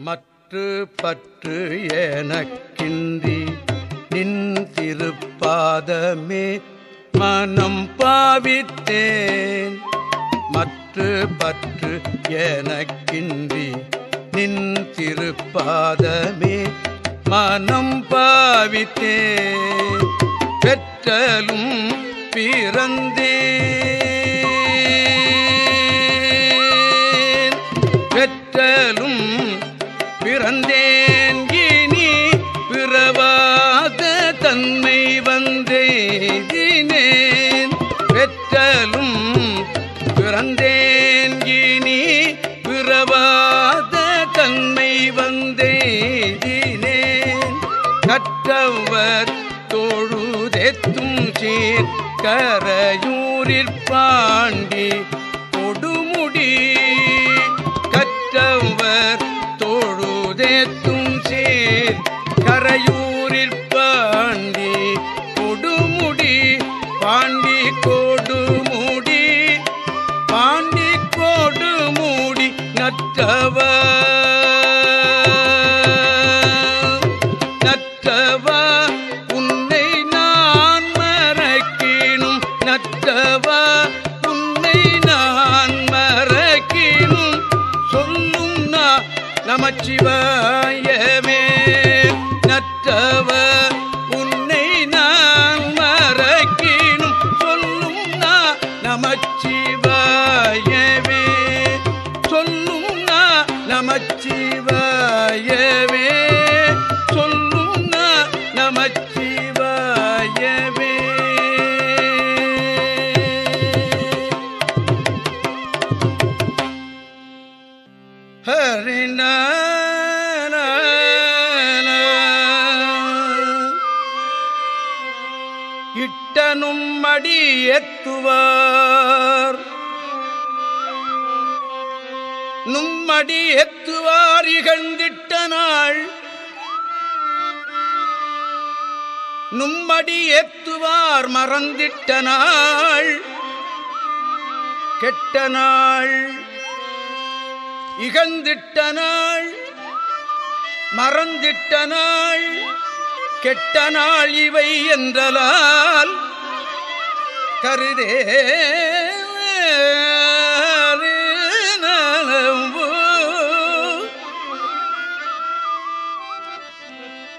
மற்று பற்று எனக்கின்றி நின் திருப்பாதமே மனம் பாவித்தேன். மற்று பற்று எனக்கின்றி நின் திருப்பாதமே மனம் பாவித்தேன். பெற்றலும் பிறந்தேன். பெற்றலும் பிறந்தேன். இனி பிறவாத தன்மை வந்தேன் கற்றவர் தொழுதெத்தும் சீர் கரையூரிற் பாண்டி கொடுமுடி. கற்றவர் தொழுதெத்தும் சீர் கரையூர் நற்றவா உன்னை நான் மறக்கினும். நற்றவா உன்னை நான் மறக்கினும். சொல்லும் நான் நமச்சிவாயமே. நற்றவ உன்னை நான் மறக்கினும். சொல்லும் நான் நமச்சிவாயவே ஹரிண இட்டனும் மடி எத்துவார் நும்மடி எத்துவார் இகழ்ந்திட்ட நாள் நும்மடி ஏத்துவார் மறந்திட்ட நாள் கெட்ட நாள் இகழ்ந்திட்ட நாள் மறந்திட்ட நாள் கெட்ட நாள் இவை என்றலால் கருதே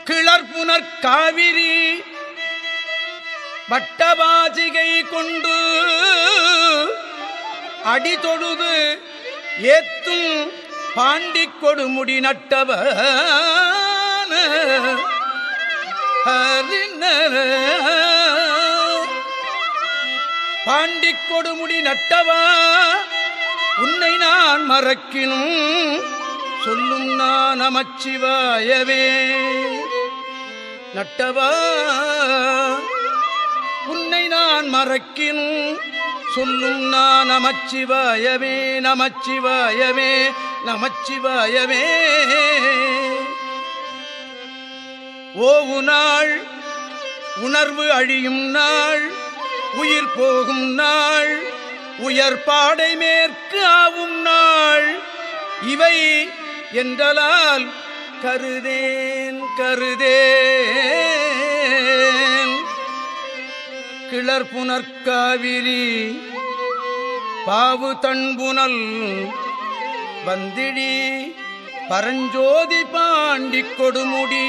கிளர்புனர் காவிரி வட்டவாசிகை கொண்டு அடி தொழுது ஏத்தும் பாண்டி கொடுமுடி நட்டவ பாண்டி கொடுமுடி நட்டவா உன்னை நான் மறக்கினும் சொல்லும் நான் நமச்சிவாயவே நட்டவா உன்னை நான் மறக்கினும் சொல்லும் நான் நமச்சிவாயவே நமச்சிவாயவே நமச்சிவாயவே. ஓவு நாள் உணர்வு அழியும் நாள் உயிர் போகும் நாள் உயர் பாடை மேற்கு ஆவும் நாள். இவை என்றலால் கருதேன் கருதேன். கிளர் புனர்காவிரி பாவு தன்புனல் வந்திடி பரஞ்சோதி பாண்டி கொடுமுடி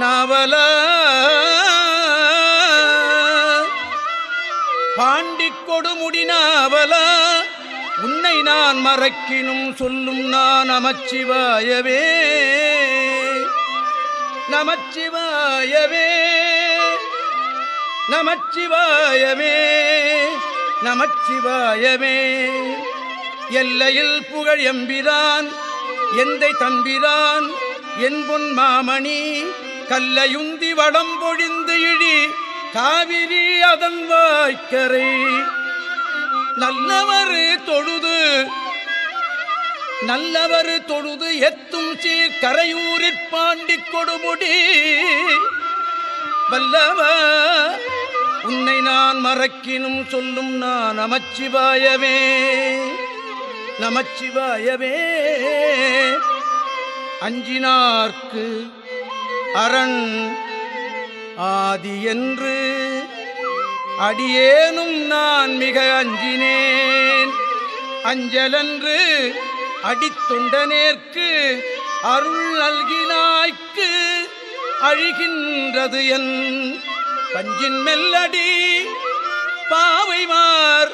நாவல பாண்டி கொடுமுடி நாவல உன்னை நான் மறக்கினும் சொல்லும் நான் நமச்சிவாயவே நமச்சிவாயவே. நமச்சிவாயமே நமச்சிவாயமே. எல்லையில் புகழ் எம்பிரான் எந்தை தம்பிரான் என்பொன் மாமணி கல்லையுந்தி வடம் பொழிந்து இழி காவிரி அதன் வாய்க்கரை. நல்லவர் தொழுது நல்லவர் தொழுது எத்தும் சீர் கரையூரிற் பாண்டி கொடுமுடி. வல்லவ உன்னை நான் மறக்கினும் சொல்லும் நான் நமச்சிவாயவே நமச்சிவாயவே. அஞ்சினார்க்கு அரண் ஆதி என்று அடியேனும் நான் மிக அஞ்சினேன். அஞ்சலன்று அடித்தொண்டனேற்கு அருள் நல்கினாய்க்கு அழிகின்றது என் பஞ்சின் மெல்லடி பாவைமார்.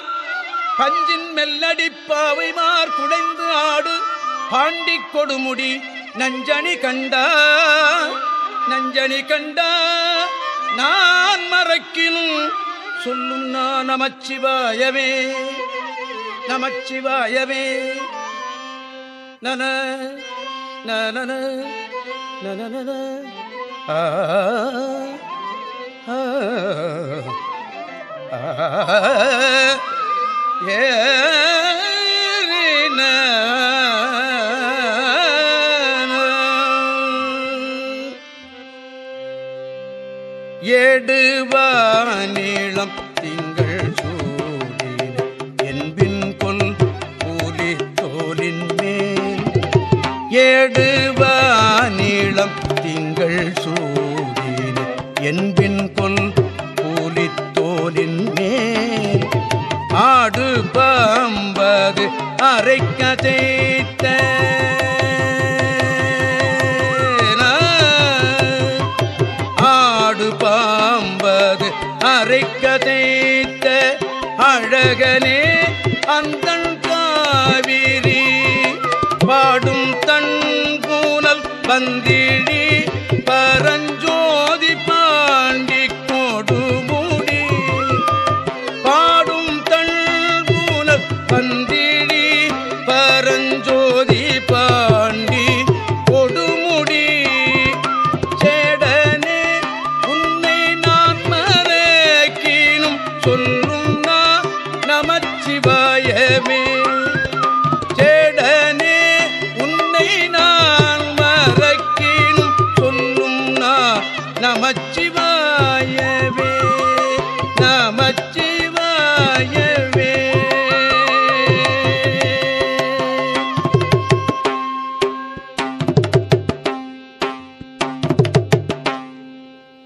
பஞ்சின் மெல்லடி பாவைமார் குடைந்து ஆடு பாண்டி கொடுமுடி நஞ்சணி கண்டா. நஞ்சணி கண்டா நான் மறக்கினும் சொல்லும் நான் நமச்சிவாயவே. நமச்சிவாயவே. நன நன நன ஆ ஆ. ஏறின ஏடுவானிளம் திங்கள் சூடின என்பின் கொல் கூலி தோலின் மேல் ஏடுவானிளம் திங்கள் சூடின என்பின் போல் கூலித்தோலின் மேல் ஆடு பாம்பது அரைக்க தேய்த்த. ஆடு பாம்பது அரைக்க தேய்த்த. அழகனே அந்த பந்திழி பரஞ்சோதி பாண்டி கொடுமுடி சேடனே உன்னை நான் மறக்கினும் சொல்லும் நான் நமச்சிவாயமே. சேடனே உன்னை நான் மறக்கினும் சொல்லும் நான் நமச்சிவாயவே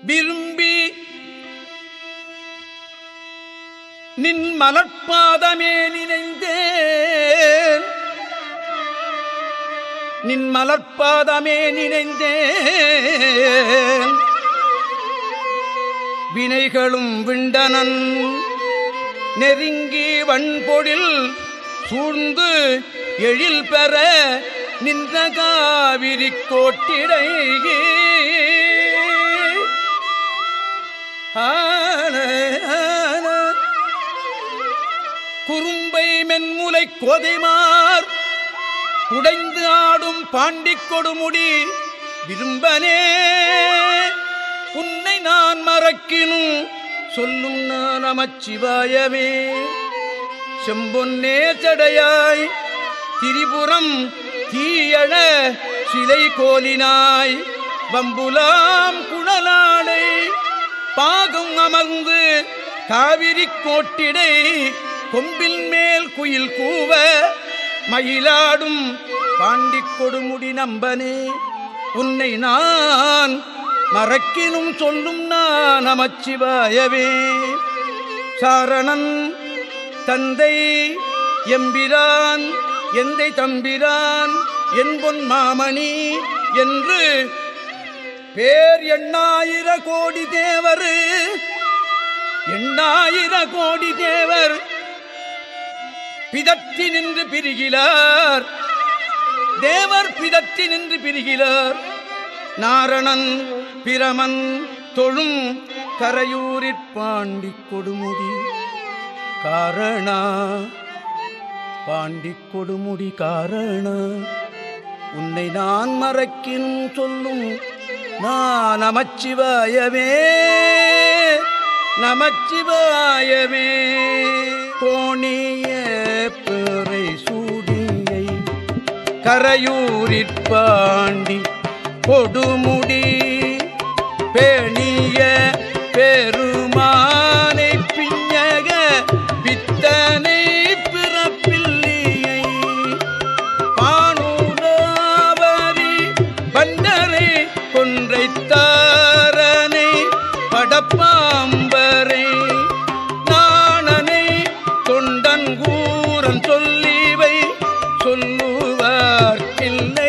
விரும்பி நின் மலர்பாதமே நினைந்தேன். நின் மலர்பாதமே நினைந்தேன். வினைகளும் விண்டனன் நெருங்கி வன்பொழில் சூழ்ந்து எழில் பெற நின்ற காவிரி கோட்டிடையே. குறும்பை மென்முலை கோதைமார் குடைந்து ஆடும் பாண்டிக் கொடுமுடி விரும்பனே. உன்னை நான் மறக்கினும் சொல்லும் நான் நமச்சிவாயவே செம்பொன்னே தடையாய் திரிபுரம் தீயழ சிலை கோலினாய் வம்புலாம் குணல் காவிரி கோட்டிடை கொம்பில் மேல் குயில் கூவ மயிலாடும் பாண்டி கொடுமுடி நம்பனே. உன்னை நான் மறக்கினும் சொல்லும் நான் நமச்சிவாயவே சாரணன் தந்தை எம்பிரான் எந்தை தம்பிரான் என்பொன் மாமணி என்று பேர் எண்ணாயிர கோடி தேவரு எண்ணாயிர கோடி தேவர் பிதற்றி நின்று பிரிகிறார். தேவர் பிதற்றி நின்று பிரிகிறார். நாரணன் பிரமன் தொழும் கரையூரிற் பாண்டி கொடுமுடி. காரணா பாண்டி கொடுமுடி காரணா உன்னை நான் மறக்கின் சொல்லும் நான் நமச்சிவாயவே நமச்சிவாயமே. கோணிய பிறை சூடியை கரையூரிற்பாண்டி கொடுமுடி. பேணிய பெரு நாட்டில்